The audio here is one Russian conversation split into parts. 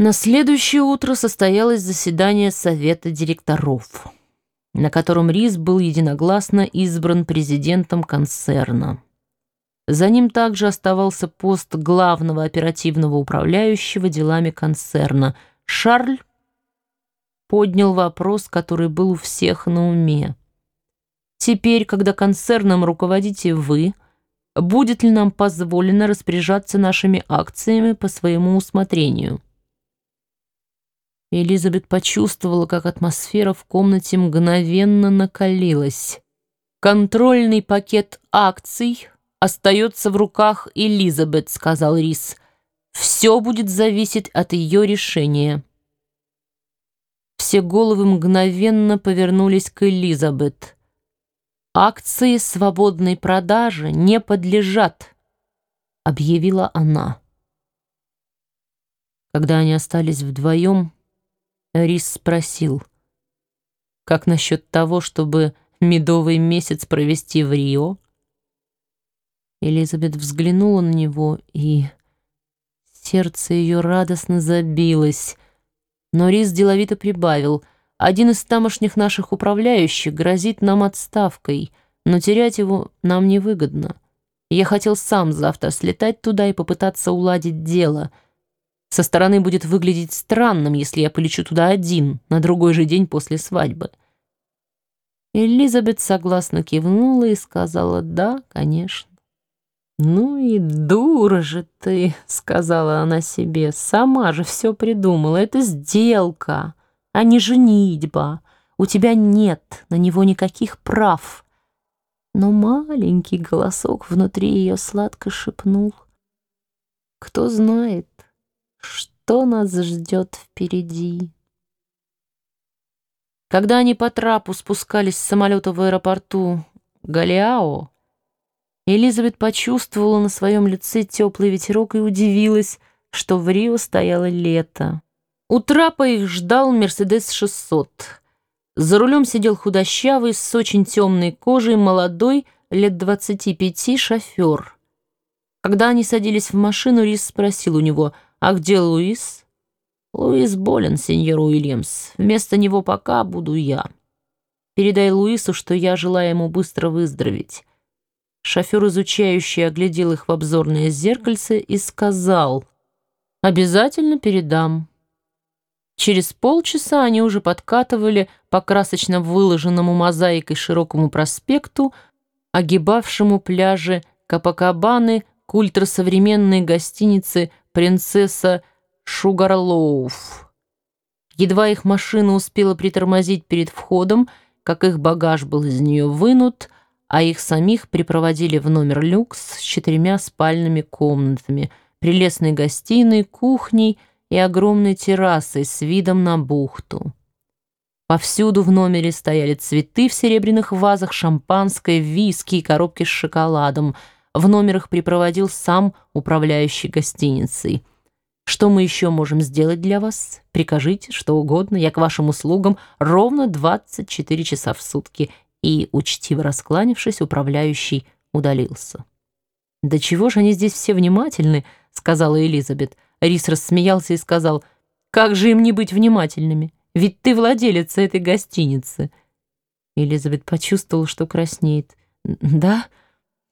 На следующее утро состоялось заседание Совета директоров, на котором Рис был единогласно избран президентом концерна. За ним также оставался пост главного оперативного управляющего делами концерна. Шарль поднял вопрос, который был у всех на уме. «Теперь, когда концерном руководите вы, будет ли нам позволено распоряжаться нашими акциями по своему усмотрению?» Элизабет почувствовала, как атмосфера в комнате мгновенно накалилась. «Контрольный пакет акций остается в руках Элизабет», — сказал Рис. «Все будет зависеть от ее решения». Все головы мгновенно повернулись к Элизабет. «Акции свободной продажи не подлежат», — объявила она. Когда они остались вдвоем, Рис спросил, «Как насчет того, чтобы медовый месяц провести в Рио?» Элизабет взглянула на него, и сердце ее радостно забилось. Но Рис деловито прибавил, «Один из тамошних наших управляющих грозит нам отставкой, но терять его нам невыгодно. Я хотел сам завтра слетать туда и попытаться уладить дело». Со стороны будет выглядеть странным, если я полечу туда один, на другой же день после свадьбы. Элизабет согласно кивнула и сказала «да, конечно». «Ну и дура же ты», — сказала она себе, — «сама же все придумала. Это сделка, а не женитьба. У тебя нет на него никаких прав». Но маленький голосок внутри ее сладко шепнул. «Кто знает, что нас ждет впереди. Когда они по трапу спускались с самолета в аэропорту Галиао, Элизабет почувствовала на своем лице теплый ветерок и удивилась, что в Рио стояло лето. У трапа их ждал Мерседес 600. За рулем сидел худощавый, с очень темной кожей, молодой, лет 25, шофер. Когда они садились в машину, Рис спросил у него — «А где Луис?» «Луис болен, сеньор Уильямс. Вместо него пока буду я. Передай Луису, что я желаю ему быстро выздороветь». Шофер, изучающий, оглядел их в обзорное зеркальце и сказал, «Обязательно передам». Через полчаса они уже подкатывали по красочно выложенному мозаикой широкому проспекту, огибавшему пляжи Капакабаны к ультрасовременной гостинице принцесса Шугарлоуф. Едва их машина успела притормозить перед входом, как их багаж был из нее вынут, а их самих припроводили в номер люкс с четырьмя спальными комнатами, прелестной гостиной, кухней и огромной террасой с видом на бухту. Повсюду в номере стояли цветы в серебряных вазах, шампанское, виски и коробки с шоколадом — в номерах припроводил сам управляющий гостиницей. Что мы еще можем сделать для вас? Прикажите, что угодно, я к вашим услугам ровно 24 часа в сутки. И, учтиво раскланившись, управляющий удалился. «Да чего же они здесь все внимательны?» — сказала Элизабет. Рис рассмеялся и сказал, «Как же им не быть внимательными? Ведь ты владелица этой гостиницы». Элизабет почувствовала, что краснеет. «Да?»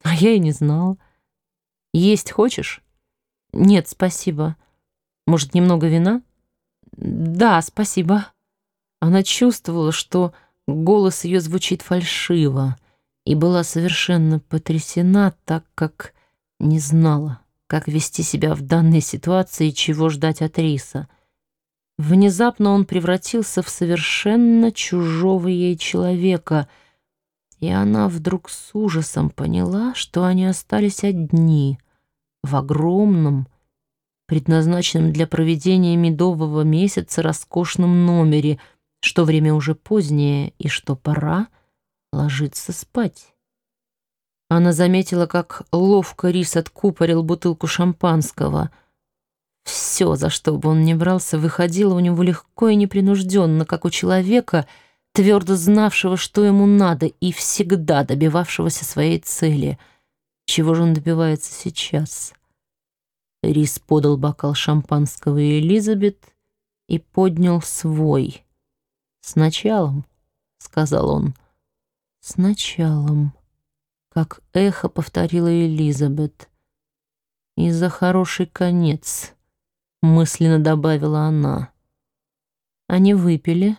А я и не знала. Есть хочешь? Нет, спасибо. Может, немного вина? Да, спасибо. Она чувствовала, что голос ее звучит фальшиво, и была совершенно потрясена, так как не знала, как вести себя в данной ситуации и чего ждать от Риса. Внезапно он превратился в совершенно чужого ей человека — и она вдруг с ужасом поняла, что они остались одни в огромном, предназначенном для проведения медового месяца роскошном номере, что время уже позднее и что пора ложиться спать. Она заметила, как ловко Рис откупорил бутылку шампанского. Все, за что бы он ни брался, выходило у него легко и непринужденно, как у человека — твердо знавшего, что ему надо, и всегда добивавшегося своей цели. Чего же он добивается сейчас? Рис подал бокал шампанского Элизабет, и поднял свой. «С началом», — сказал он, — «с началом», как эхо повторила Элизабет. «И за хороший конец», — мысленно добавила она. Они выпили.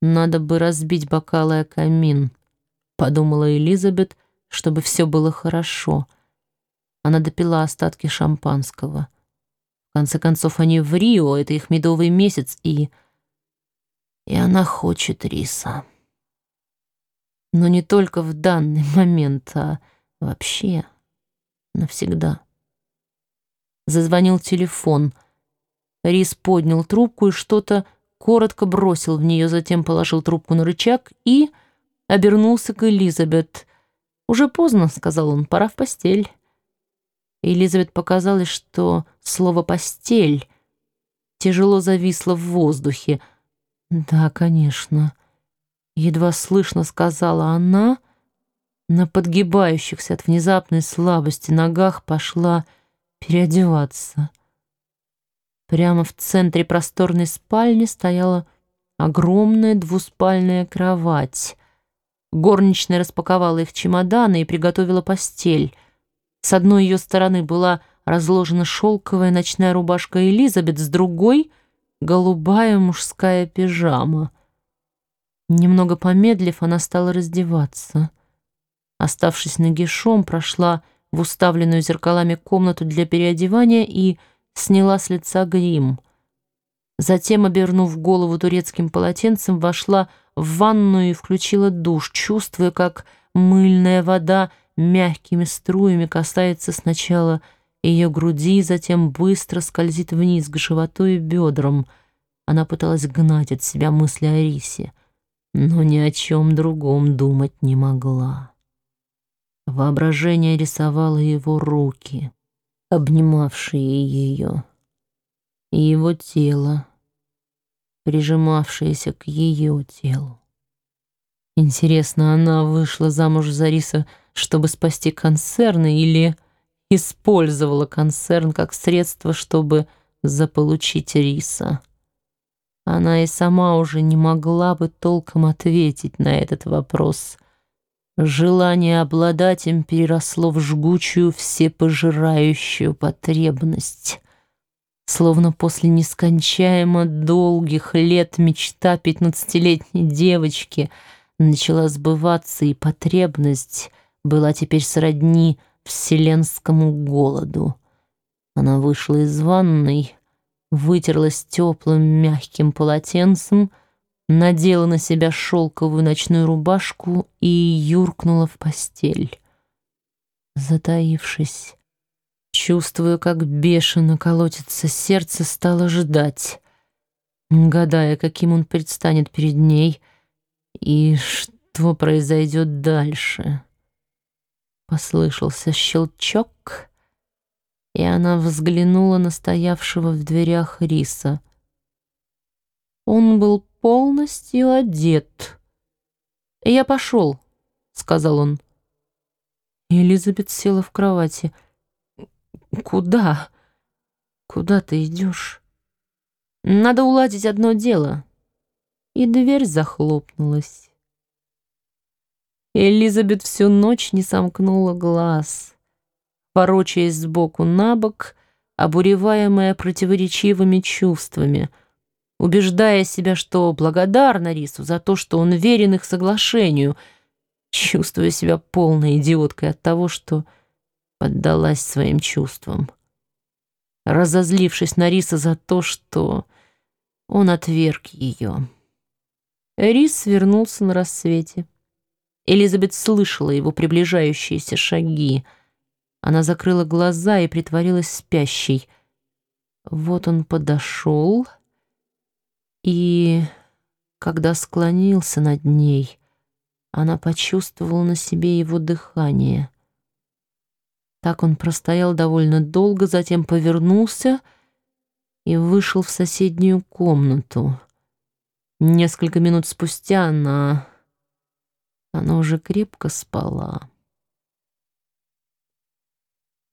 «Надо бы разбить бокалы о камин», — подумала Элизабет, чтобы все было хорошо. Она допила остатки шампанского. В конце концов, они в Рио, это их медовый месяц, и... И она хочет риса. Но не только в данный момент, а вообще навсегда. Зазвонил телефон. Рис поднял трубку и что-то коротко бросил в нее, затем положил трубку на рычаг и обернулся к Элизабет. «Уже поздно», — сказал он, — «пора в постель». Элизабет показалось, что слово «постель» тяжело зависло в воздухе. «Да, конечно», — едва слышно сказала она. На подгибающихся от внезапной слабости ногах пошла переодеваться. Прямо в центре просторной спальни стояла огромная двуспальная кровать. Горничная распаковала их чемоданы и приготовила постель — с одной ее стороны была разложена шелковая ночная рубашка Элизабет, с другой — голубая мужская пижама. Немного помедлив, она стала раздеваться. Оставшись нагишом, прошла в уставленную зеркалами комнату для переодевания и сняла с лица грим. Затем, обернув голову турецким полотенцем, вошла в ванную и включила душ, чувствуя, как мыльная вода мягкими струями касается сначала ее груди, затем быстро скользит вниз к животу и бедрам. Она пыталась гнать от себя мысли о Рисе, но ни о чем другом думать не могла. Воображение рисовало его руки, обнимавшие ее, и его тело, прижимавшееся к ее телу. Интересно, она вышла замуж за Риса, чтобы спасти концерны, или использовала концерн как средство, чтобы заполучить Риса? Она и сама уже не могла бы толком ответить на этот вопрос. Желание обладать им переросло в жгучую, всепожирающую потребность. Словно после нескончаемо долгих лет мечта пятнадцатилетней девочки — начала сбываться, и потребность была теперь сродни вселенскому голоду. Она вышла из ванной, вытерлась теплым мягким полотенцем, надела на себя шелковую ночную рубашку и юркнула в постель. Затаившись, чувствуя, как бешено колотится сердце, стала ждать, гадая, каким он предстанет перед ней — и что произойдет дальше? Послышался щелчок, и она взглянула на стоявшего в дверях Риса. Он был полностью одет. «Я пошел», — сказал он. Элизабет села в кровати. «Куда? Куда ты идешь?» «Надо уладить одно дело», и дверь захлопнулась. Элизабет всю ночь не сомкнула глаз, ворочаясь сбоку на бок, обуреваемая противоречивыми чувствами, убеждая себя, что благодарна Рису за то, что он верен их соглашению, чувствуя себя полной идиоткой от того, что поддалась своим чувствам. Разозлившись на Риса за то, что он отверг ее. Рис вернулся на рассвете. Элизабет слышала его приближающиеся шаги. Она закрыла глаза и притворилась спящей. Вот он подошел, и, когда склонился над ней, она почувствовала на себе его дыхание. Так он простоял довольно долго, затем повернулся и вышел в соседнюю комнату. Несколько минут спустя она... Она уже крепко спала.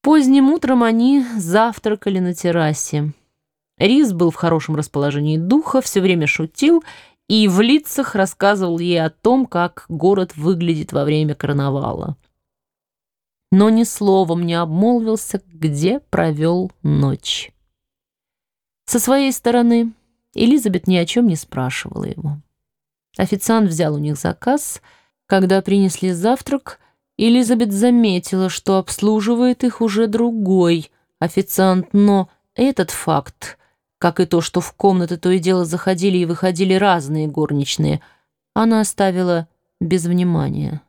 Поздним утром они завтракали на террасе. Рис был в хорошем расположении духа, все время шутил и в лицах рассказывал ей о том, как город выглядит во время карнавала. Но ни словом не обмолвился, где провел ночь. Со своей стороны Элизабет ни о чем не спрашивала его. Официант взял у них заказ. Когда принесли завтрак, Элизабет заметила, что обслуживает их уже другой официант, но этот факт как и то, что в комнаты то и дело заходили и выходили разные горничные, она оставила без внимания.